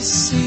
se